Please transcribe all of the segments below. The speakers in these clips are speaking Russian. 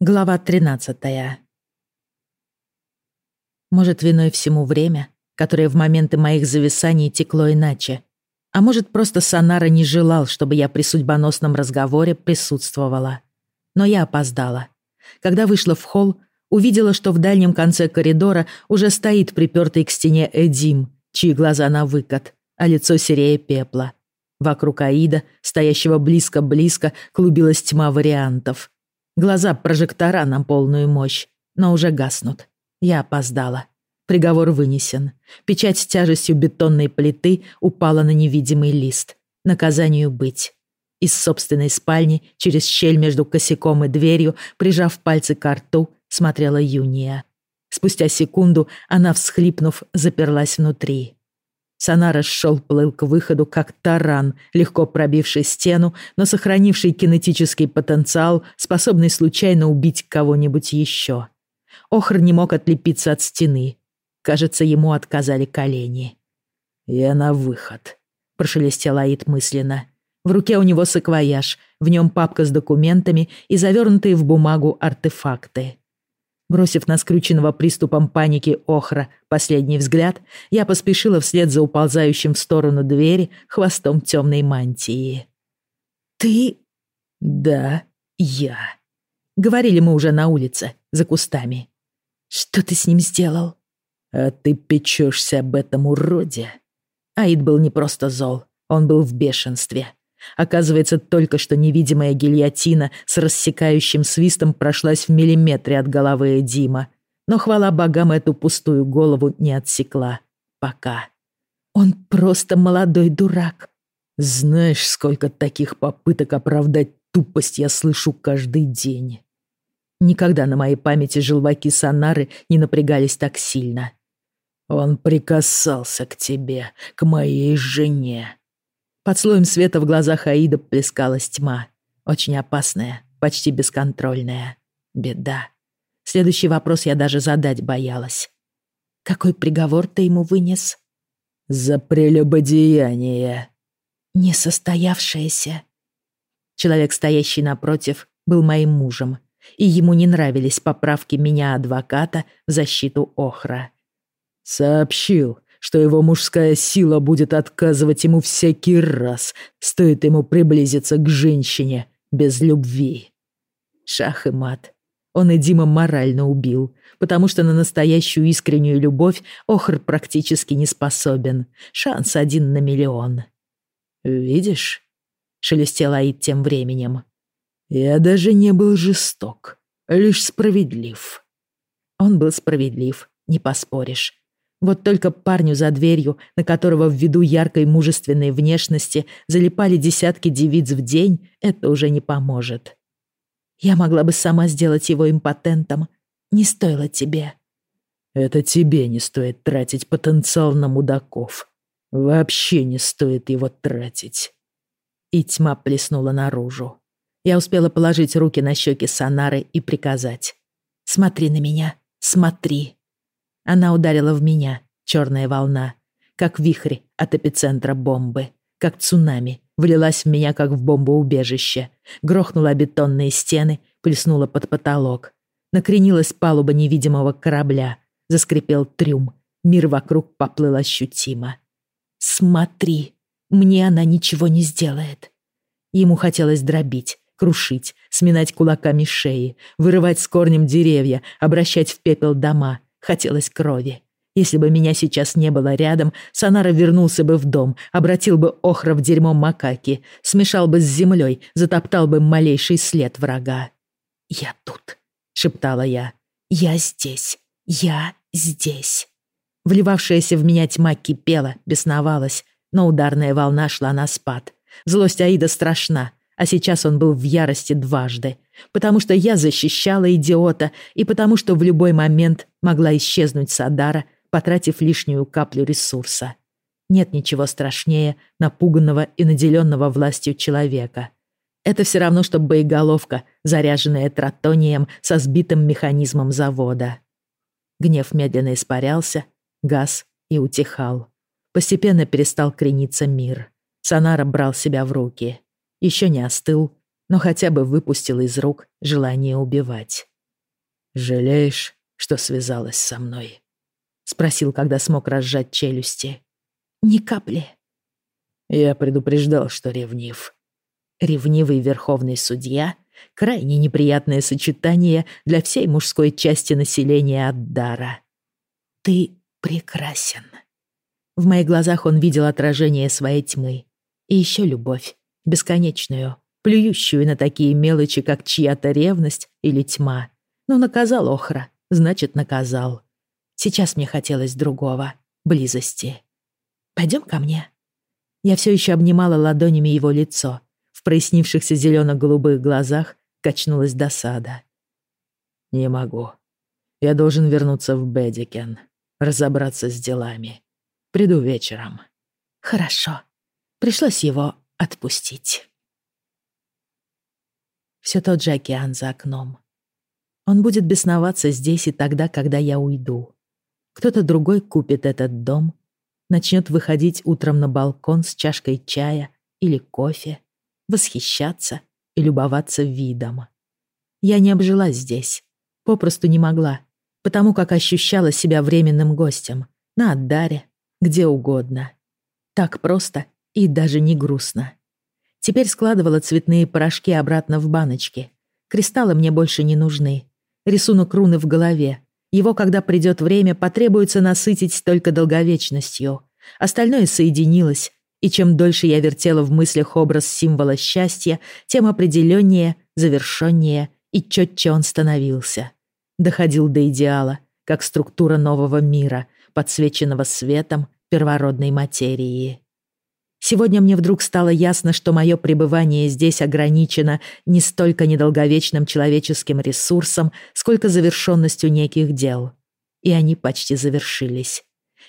Глава 13. Может, виной всему время, которое в моменты моих зависаний текло иначе. А может, просто Сонара не желал, чтобы я при судьбоносном разговоре присутствовала. Но я опоздала. Когда вышла в холл, увидела, что в дальнем конце коридора уже стоит припертый к стене Эдим, чьи глаза на выкат, а лицо серее пепла. Вокруг Аида, стоящего близко-близко, клубилась тьма вариантов — Глаза прожектора на полную мощь, но уже гаснут. Я опоздала. Приговор вынесен. Печать с тяжестью бетонной плиты упала на невидимый лист. Наказанию быть. Из собственной спальни, через щель между косяком и дверью, прижав пальцы к рту, смотрела Юния. Спустя секунду она, всхлипнув, заперлась внутри. Сонара шел плыл к выходу, как таран, легко пробивший стену, но сохранивший кинетический потенциал, способный случайно убить кого-нибудь еще. Охр не мог отлепиться от стены. Кажется, ему отказали колени. «Я на выход», — прошелестел Аид мысленно. В руке у него саквояж, в нем папка с документами и завернутые в бумагу артефакты. Бросив на скрюченного приступом паники Охра последний взгляд, я поспешила вслед за уползающим в сторону двери хвостом темной мантии. «Ты...» «Да, я...» Говорили мы уже на улице, за кустами. «Что ты с ним сделал?» «А ты печешься об этом уроде?» Аид был не просто зол, он был в бешенстве. Оказывается, только что невидимая гильотина с рассекающим свистом прошлась в миллиметре от головы Эдима. Но хвала богам эту пустую голову не отсекла. Пока. Он просто молодой дурак. Знаешь, сколько таких попыток оправдать тупость я слышу каждый день. Никогда на моей памяти желваки Сонары не напрягались так сильно. Он прикасался к тебе, к моей жене. Под слоем света в глазах Аида плескалась тьма. Очень опасная, почти бесконтрольная. Беда. Следующий вопрос я даже задать боялась. «Какой приговор ты ему вынес?» «За прелюбодеяние». «Несостоявшееся». Человек, стоящий напротив, был моим мужем, и ему не нравились поправки меня, адвоката, в защиту Охра. «Сообщил, что его мужская сила будет отказывать ему всякий раз, стоит ему приблизиться к женщине без любви. Шах и мат. Он и Дима морально убил, потому что на настоящую искреннюю любовь Охр практически не способен. Шанс один на миллион. «Видишь?» — шелестел Аид тем временем. «Я даже не был жесток, лишь справедлив». Он был справедлив, не поспоришь. Вот только парню за дверью, на которого ввиду яркой мужественной внешности залипали десятки девиц в день, это уже не поможет. Я могла бы сама сделать его импотентом. Не стоило тебе. Это тебе не стоит тратить потенциал на мудаков. Вообще не стоит его тратить. И тьма плеснула наружу. Я успела положить руки на щеки Сонары и приказать. «Смотри на меня, смотри». Она ударила в меня, черная волна, как вихрь от эпицентра бомбы, как цунами, влилась в меня, как в бомбоубежище, грохнула бетонные стены, плеснула под потолок. Накренилась палуба невидимого корабля, заскрипел трюм, мир вокруг поплыл ощутимо. «Смотри, мне она ничего не сделает». Ему хотелось дробить, крушить, сминать кулаками шеи, вырывать с корнем деревья, обращать в пепел дома, Хотелось крови. Если бы меня сейчас не было рядом, Сонара вернулся бы в дом, обратил бы охра в дерьмо макаки, смешал бы с землей, затоптал бы малейший след врага. «Я тут», — шептала я. «Я здесь. Я здесь». Вливавшаяся в меня тьма кипела, бесновалась, но ударная волна шла на спад. Злость Аида страшна, а сейчас он был в ярости дважды. Потому что я защищала идиота, и потому что в любой момент могла исчезнуть Садара, потратив лишнюю каплю ресурса. Нет ничего страшнее напуганного и наделенного властью человека. Это все равно, что боеголовка, заряженная тротонием со сбитым механизмом завода. Гнев медленно испарялся, газ и утихал. Постепенно перестал крениться мир. Сонара брал себя в руки еще не остыл, но хотя бы выпустил из рук желание убивать. «Жалеешь, что связалась со мной?» — спросил, когда смог разжать челюсти. «Ни капли». Я предупреждал, что ревнив. Ревнивый верховный судья — крайне неприятное сочетание для всей мужской части населения от дара. «Ты прекрасен». В моих глазах он видел отражение своей тьмы. И еще любовь, бесконечную, плюющую на такие мелочи, как чья-то ревность или тьма. Но наказал Охра, значит, наказал. Сейчас мне хотелось другого, близости. Пойдем ко мне. Я все еще обнимала ладонями его лицо. В прояснившихся зелено-голубых глазах качнулась досада. «Не могу. Я должен вернуться в Бедикен, разобраться с делами. Приду вечером». «Хорошо». Пришлось его отпустить. Все тот же океан за окном. Он будет бесноваться здесь и тогда, когда я уйду. Кто-то другой купит этот дом, начнет выходить утром на балкон с чашкой чая или кофе, восхищаться и любоваться видом. Я не обжила здесь, попросту не могла, потому как ощущала себя временным гостем, на Аддаре, где угодно. Так просто и даже не грустно. Теперь складывала цветные порошки обратно в баночки. Кристаллы мне больше не нужны. Рисунок руны в голове. Его, когда придет время, потребуется насытить только долговечностью. Остальное соединилось, и чем дольше я вертела в мыслях образ символа счастья, тем определеннее, завершеннее и четче он становился. Доходил до идеала, как структура нового мира, подсвеченного светом первородной материи. Сегодня мне вдруг стало ясно, что мое пребывание здесь ограничено не столько недолговечным человеческим ресурсом, сколько завершенностью неких дел. И они почти завершились.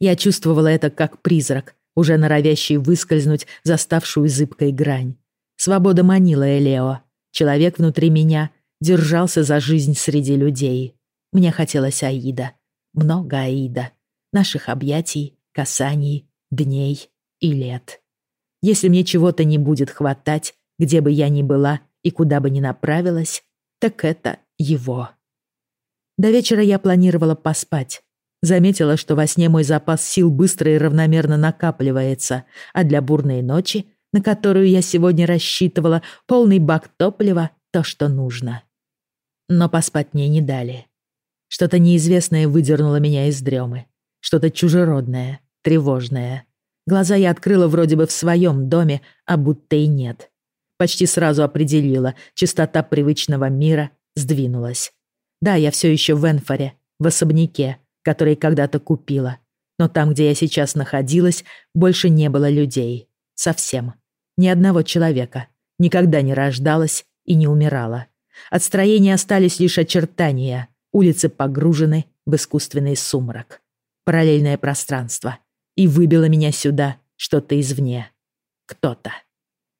Я чувствовала это как призрак, уже норовящий выскользнуть за ставшую зыбкой грань. Свобода манила Элео. Человек внутри меня держался за жизнь среди людей. Мне хотелось Аида. Много Аида. Наших объятий, касаний, дней и лет. Если мне чего-то не будет хватать, где бы я ни была и куда бы ни направилась, так это его. До вечера я планировала поспать. Заметила, что во сне мой запас сил быстро и равномерно накапливается, а для бурной ночи, на которую я сегодня рассчитывала, полный бак топлива — то, что нужно. Но поспать мне не дали. Что-то неизвестное выдернуло меня из дремы. Что-то чужеродное, тревожное. Глаза я открыла вроде бы в своем доме, а будто и нет. Почти сразу определила, частота привычного мира сдвинулась. Да, я все еще в Энфоре, в особняке, который когда-то купила. Но там, где я сейчас находилась, больше не было людей. Совсем. Ни одного человека. Никогда не рождалась и не умирала. От строения остались лишь очертания. Улицы погружены в искусственный сумрак. Параллельное пространство — и выбило меня сюда что-то извне. Кто-то.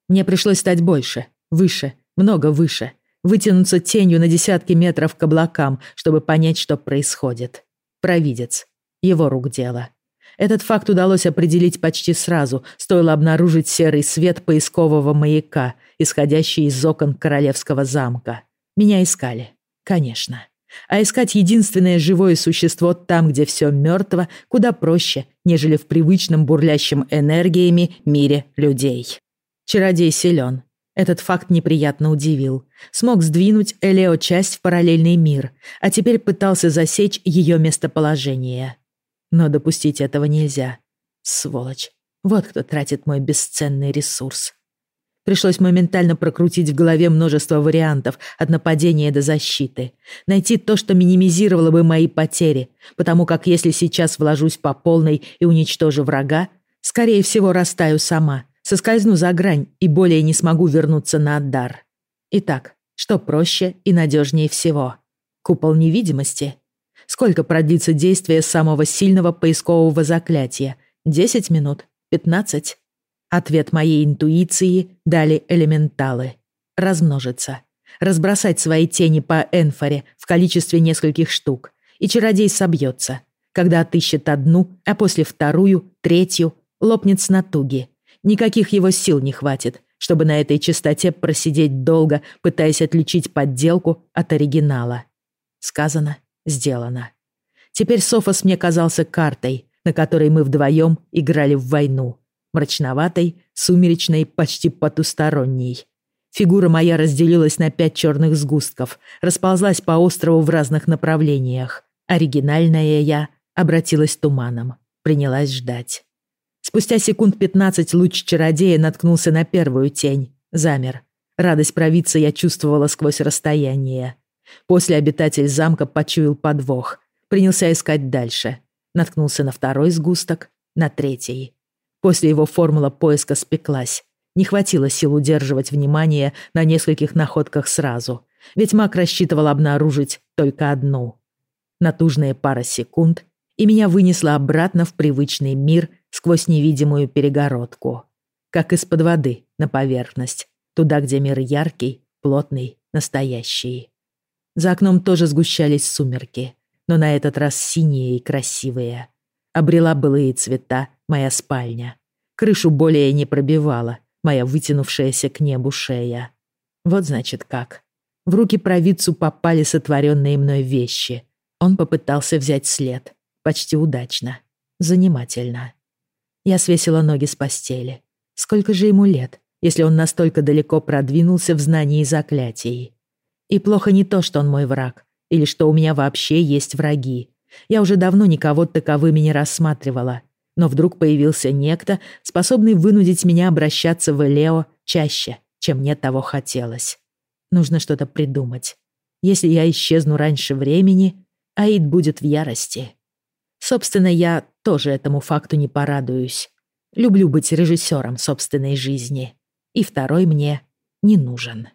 Мне пришлось стать больше, выше, много выше, вытянуться тенью на десятки метров к облакам, чтобы понять, что происходит. Провидец. Его рук дело. Этот факт удалось определить почти сразу, стоило обнаружить серый свет поискового маяка, исходящий из окон королевского замка. Меня искали. Конечно. А искать единственное живое существо там, где все мертво, куда проще, нежели в привычном бурлящем энергиями мире людей. Чародей силен. Этот факт неприятно удивил. Смог сдвинуть Элео часть в параллельный мир, а теперь пытался засечь ее местоположение. Но допустить этого нельзя. Сволочь. Вот кто тратит мой бесценный ресурс. Пришлось моментально прокрутить в голове множество вариантов от нападения до защиты. Найти то, что минимизировало бы мои потери, потому как если сейчас вложусь по полной и уничтожу врага, скорее всего растаю сама, соскользну за грань и более не смогу вернуться на отдар. Итак, что проще и надежнее всего? Купол невидимости? Сколько продлится действие самого сильного поискового заклятия? Десять минут? Пятнадцать? Ответ моей интуиции дали элементалы. Размножиться. Разбросать свои тени по энфоре в количестве нескольких штук. И чародей собьется. Когда отыщет одну, а после вторую, третью, лопнет с натуги. Никаких его сил не хватит, чтобы на этой частоте просидеть долго, пытаясь отличить подделку от оригинала. Сказано, сделано. Теперь Софос мне казался картой, на которой мы вдвоем играли в войну. Мрачноватой, сумеречной, почти потусторонней. Фигура моя разделилась на пять черных сгустков, расползлась по острову в разных направлениях. Оригинальная я обратилась туманом, принялась ждать. Спустя секунд пятнадцать луч чародея наткнулся на первую тень, замер. Радость провидца я чувствовала сквозь расстояние. После обитатель замка почуял подвох, принялся искать дальше. Наткнулся на второй сгусток, на третий. После его формула поиска спеклась. Не хватило сил удерживать внимание на нескольких находках сразу, ведь маг рассчитывал обнаружить только одну. Натужная пара секунд, и меня вынесло обратно в привычный мир сквозь невидимую перегородку. Как из-под воды на поверхность, туда, где мир яркий, плотный, настоящий. За окном тоже сгущались сумерки, но на этот раз синие и красивые. Обрела былые цвета моя спальня. Крышу более не пробивала, моя вытянувшаяся к небу шея. Вот значит как. В руки провидцу попали сотворенные мной вещи. Он попытался взять след. Почти удачно. Занимательно. Я свесила ноги с постели. Сколько же ему лет, если он настолько далеко продвинулся в знании заклятий? И плохо не то, что он мой враг, или что у меня вообще есть враги. Я уже давно никого таковыми не рассматривала. Но вдруг появился некто, способный вынудить меня обращаться в Элео чаще, чем мне того хотелось. Нужно что-то придумать. Если я исчезну раньше времени, Аид будет в ярости. Собственно, я тоже этому факту не порадуюсь. Люблю быть режиссером собственной жизни. И второй мне не нужен.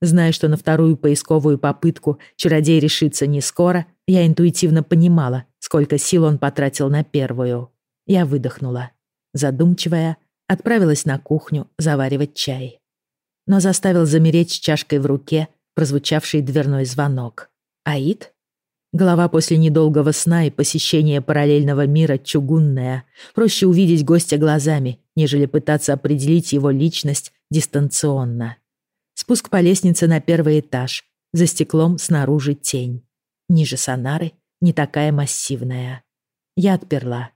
Зная, что на вторую поисковую попытку чародей решится не скоро, я интуитивно понимала, сколько сил он потратил на первую. Я выдохнула. Задумчивая, отправилась на кухню заваривать чай. Но заставил замереть с чашкой в руке прозвучавший дверной звонок. Аид? Голова после недолгого сна и посещения параллельного мира чугунная. Проще увидеть гостя глазами, нежели пытаться определить его личность дистанционно. Спуск по лестнице на первый этаж. За стеклом снаружи тень. Ниже сонары не такая массивная. Я отперла.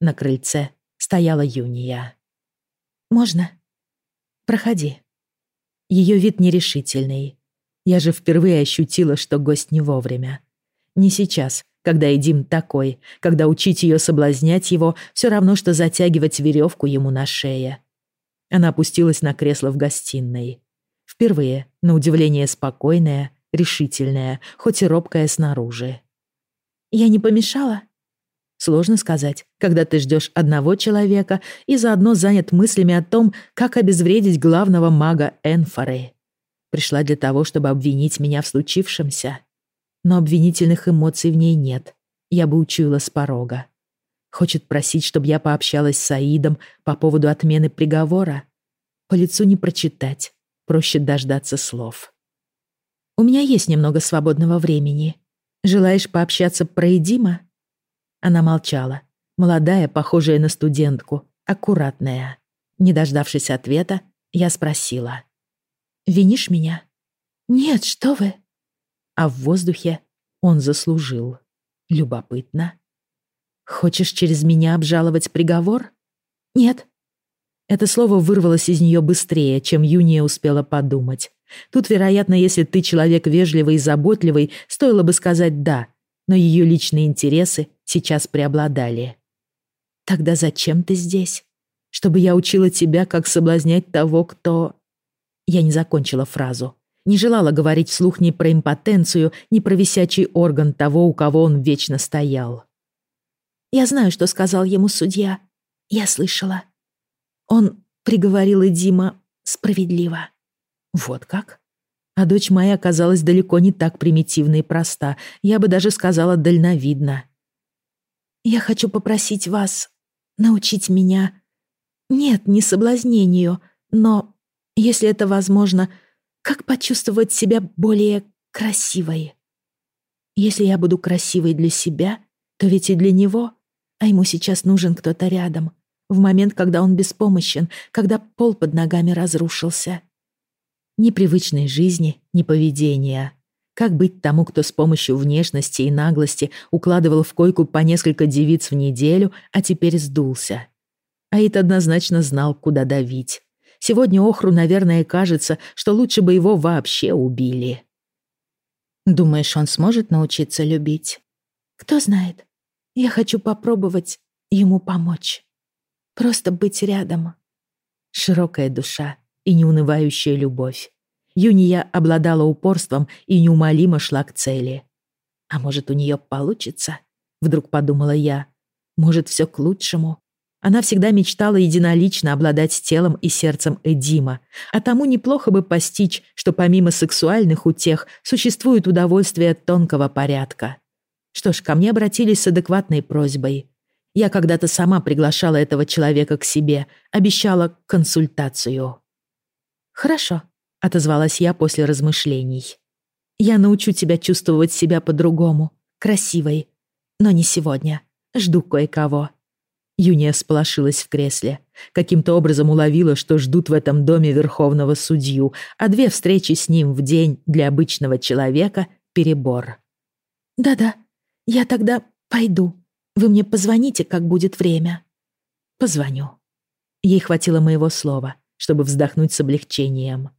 На крыльце стояла Юния. «Можно? Проходи». Ее вид нерешительный. Я же впервые ощутила, что гость не вовремя. Не сейчас, когда Эдим такой, когда учить ее соблазнять его все равно, что затягивать веревку ему на шее. Она опустилась на кресло в гостиной. Впервые, на удивление спокойная, решительная, хоть и робкая снаружи. «Я не помешала?» Сложно сказать, когда ты ждешь одного человека и заодно занят мыслями о том, как обезвредить главного мага Энфоры. Пришла для того, чтобы обвинить меня в случившемся. Но обвинительных эмоций в ней нет. Я бы учуяла с порога. Хочет просить, чтобы я пообщалась с Аидом по поводу отмены приговора. По лицу не прочитать, проще дождаться слов. «У меня есть немного свободного времени. Желаешь пообщаться про Эдима?» Она молчала. Молодая, похожая на студентку, аккуратная. Не дождавшись ответа, я спросила. «Винишь меня?» «Нет, что вы!» А в воздухе он заслужил. Любопытно. «Хочешь через меня обжаловать приговор?» «Нет». Это слово вырвалось из нее быстрее, чем Юния успела подумать. Тут, вероятно, если ты человек вежливый и заботливый, стоило бы сказать «да», но ее личные интересы сейчас преобладали. «Тогда зачем ты здесь? Чтобы я учила тебя, как соблазнять того, кто...» Я не закончила фразу. Не желала говорить вслух ни про импотенцию, ни про висячий орган того, у кого он вечно стоял. «Я знаю, что сказал ему судья. Я слышала. Он приговорил Дима справедливо». «Вот как?» А дочь моя оказалась далеко не так примитивна и проста, я бы даже сказала дальновидна. «Я хочу попросить вас научить меня... Нет, не соблазнению, но, если это возможно, как почувствовать себя более красивой. Если я буду красивой для себя, то ведь и для него, а ему сейчас нужен кто-то рядом, в момент, когда он беспомощен, когда пол под ногами разрушился. Ни привычной жизни, ни поведения. Как быть тому, кто с помощью внешности и наглости укладывал в койку по несколько девиц в неделю, а теперь сдулся? Аид однозначно знал, куда давить. Сегодня Охру, наверное, кажется, что лучше бы его вообще убили. Думаешь, он сможет научиться любить? Кто знает. Я хочу попробовать ему помочь. Просто быть рядом. Широкая душа и неунывающая любовь. Юния обладала упорством и неумолимо шла к цели. А может, у нее получится? Вдруг подумала я. Может, все к лучшему? Она всегда мечтала единолично обладать телом и сердцем Эдима, а тому неплохо бы постичь, что помимо сексуальных утех существует удовольствие тонкого порядка. Что ж, ко мне обратились с адекватной просьбой. Я когда-то сама приглашала этого человека к себе, обещала консультацию. «Хорошо», — отозвалась я после размышлений. «Я научу тебя чувствовать себя по-другому, красивой. Но не сегодня. Жду кое-кого». Юния сполошилась в кресле. Каким-то образом уловила, что ждут в этом доме верховного судью, а две встречи с ним в день для обычного человека — перебор. «Да-да, я тогда пойду. Вы мне позвоните, как будет время». «Позвоню». Ей хватило моего слова, чтобы вздохнуть с облегчением.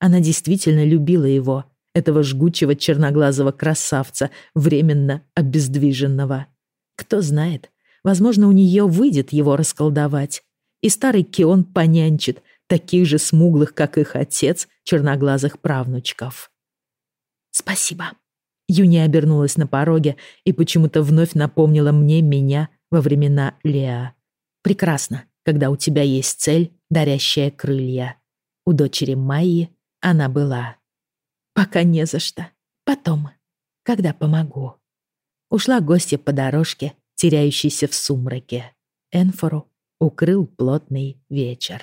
Она действительно любила его, этого жгучего черноглазого красавца, временно обездвиженного. Кто знает, Возможно, у нее выйдет его расколдовать. И старый Кион понянчит таких же смуглых, как их отец, черноглазых правнучков. «Спасибо». Юни обернулась на пороге и почему-то вновь напомнила мне меня во времена Леа. Прекрасно, когда у тебя есть цель, дарящая крылья. У дочери Майи она была. Пока не за что. Потом, когда помогу. Ушла гостья по дорожке, теряющийся в сумраке. Энфору укрыл плотный вечер.